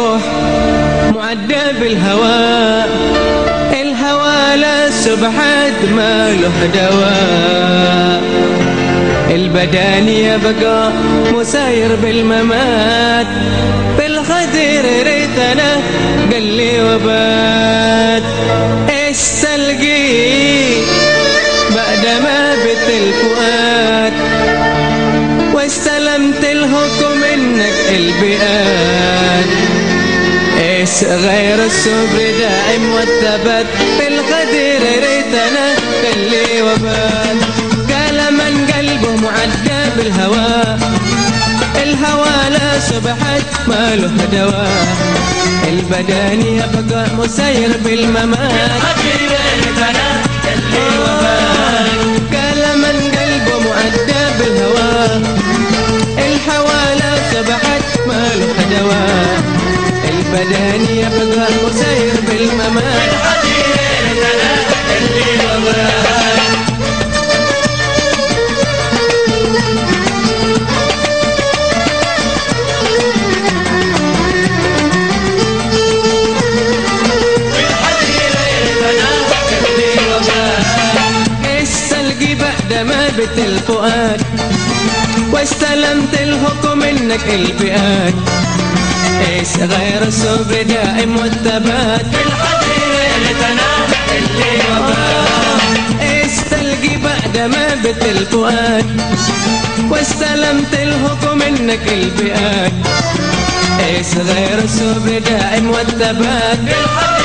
الروح معدى بالهواء الهواء لا سبحت ما له دواء. البدن يبقى مساير بالممات. بالخدر ريتنا قل لي وبات. إيش سلقي بعد ما بت الفؤاد؟ واستلمت الهكم إنك البئات إيش غير الصبر دائم والثبات. بالقدر ريتنا قال لي وبات قال من قلبه معدى بالهوى. الهوى لا سبحت ما له دواء. البدن يبقى مسير بالممات. قال بعد ما بت الفؤاد واستلمت الحكم منك الفئات. إيش غير الصبر دائم والثبات؟ إيش تلقي بعد ما بت الفؤاد؟ واستلمت الحكم منك الفئات. إيش غير الصبر دائم والثبات؟ آتبون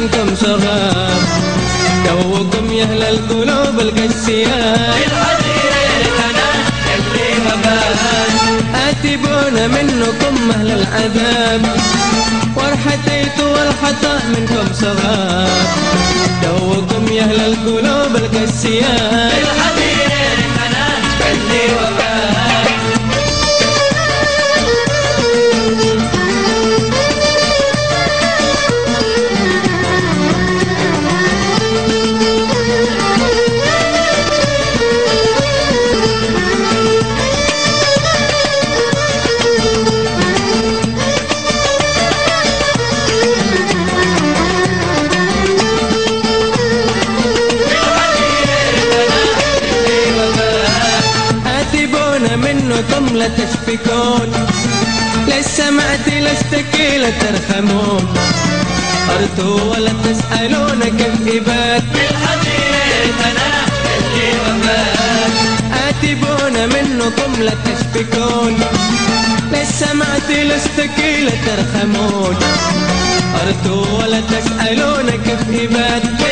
منكم صغار توكم يا أهل القلوب القسيات آتبون منكم أهل العذاب. وارحتيت والخطأ منكم صغار توكم يا أهل القلوب القسيات آتبون منكم لا تشفكون للسمعت لاشتكي لا ترحمون. أرتوا ولا تسألون كيف إبات آتبون منكم لا تشفكون للسمعت لاشتكي لا ترحمون. أرتوا ولا تسألون كيف إبات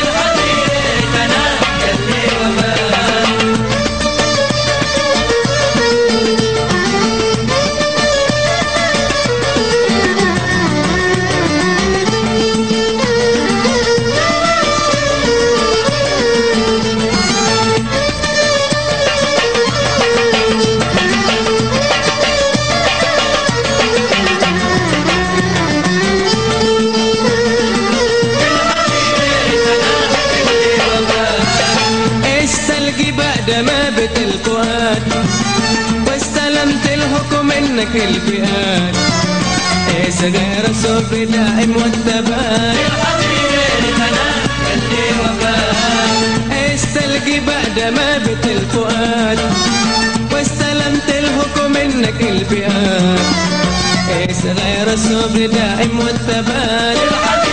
تلقي بعد ما بت الفؤاد واستلمت الحكم منك الفئات. إيش غير الصبر دائم والثبات بعد ما بت الفؤاد واستلمت الحكم منك الفئات. غير الصبر دائم والثبات